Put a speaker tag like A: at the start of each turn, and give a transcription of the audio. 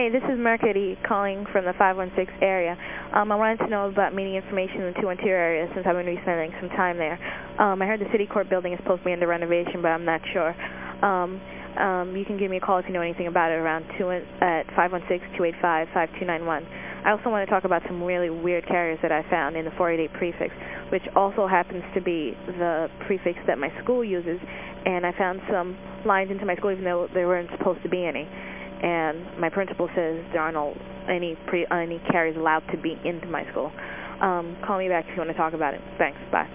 A: Hey, this is Mercury calling from the 516 area. Um, I wanted to know about meeting information in the 212 area since I'm going to be spending some time there. Um, I heard the Citicorp building is supposed to be under renovation, but I'm not sure. Um, um, you can give me a call if you know anything about it around 2 at 516-285-5291. I also want to talk about some really weird carriers that I found in the 488 prefix, which also happens to be the prefix that my school uses, and I found some lines into my school even though there weren't supposed to be any. And my principal says there aren't any, pre, any carriers allowed to be into my school. Um, call me back if you want to talk about it. Thanks. Bye.